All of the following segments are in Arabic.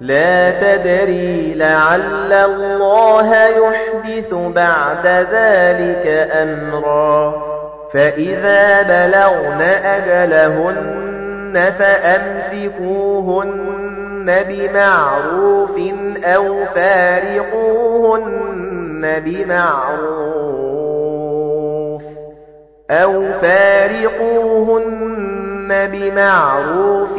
لا تدري لعل الله يحدث بعد ذلك أمرا. فإذا بلغن أجلهن فأمسكوهن بمعروف أو فارقوهن بمعروف أو فارقوهن بمعروف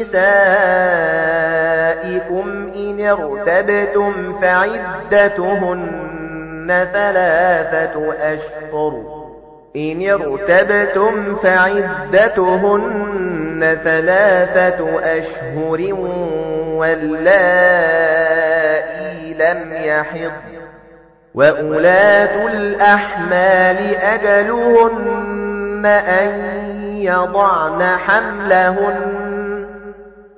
نسائكم إن ارتبتم فعدتهن ثلاثة أشهر. إن ارتبتم فعدتهن ثلاثة أشهر واللائي لم يحض. وأولاة الأحمال أجلهن أن يضعن حملهن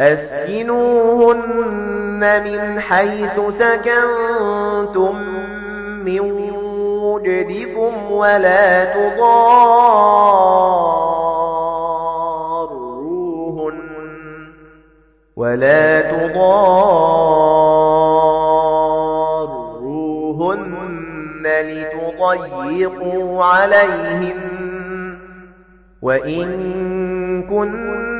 أسكنوهن من حيث سكنتم من وجدكم ولا تضاروهن ولا تضاروهن لتضيقوا عليهن وإن كن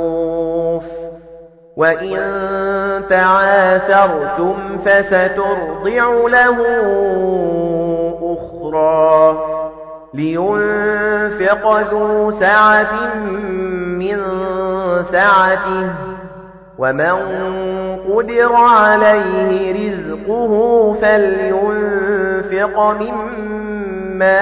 وَإِن تَعَاسَرْتُمْ فَسَتُرْضِعُ لَهُ أُخْرَى لِيُنْفِقْ ذُو سَعَةٍ مِنْ سَعَتِهِ وَمَنْ قُدِرَ عَلَيْهِ رِزْقُهُ فَلْيُنْفِقْ مِمَّا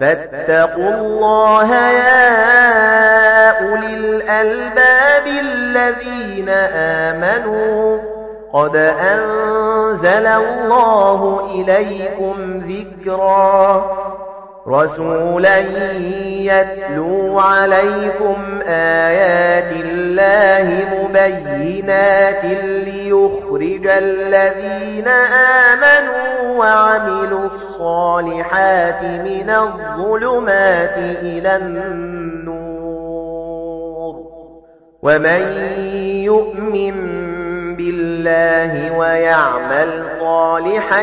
فَاتَّقُوا اللَّهَ يَا أُولِي الْأَلْبَابِ الَّذِينَ آمَنُوا. قَدْ أَنزَلَ اللَّهُ إِلَيْكُمْ ذِكْرًا. رَسُولًا يَتْلُو عَلَيْكُمْ آيَاتِ اللَّهِ مُبَيِّنَاتٍ لِيُخْرِجَ الَّذِينَ آمَنُوا وَعَمِلُوا الصَّالِحَاتِ مِنَ الظُّلُمَاتِ إِلَى النُّورِ. وَمَن يُؤْمِن بِاللَّهِ وَيَعْمَلْ صَالِحًا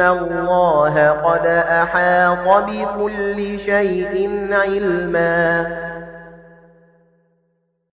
اللَّهَ قَدْ أَحَاطَ بِكُلِّ شَيْءٍ عِلْمًا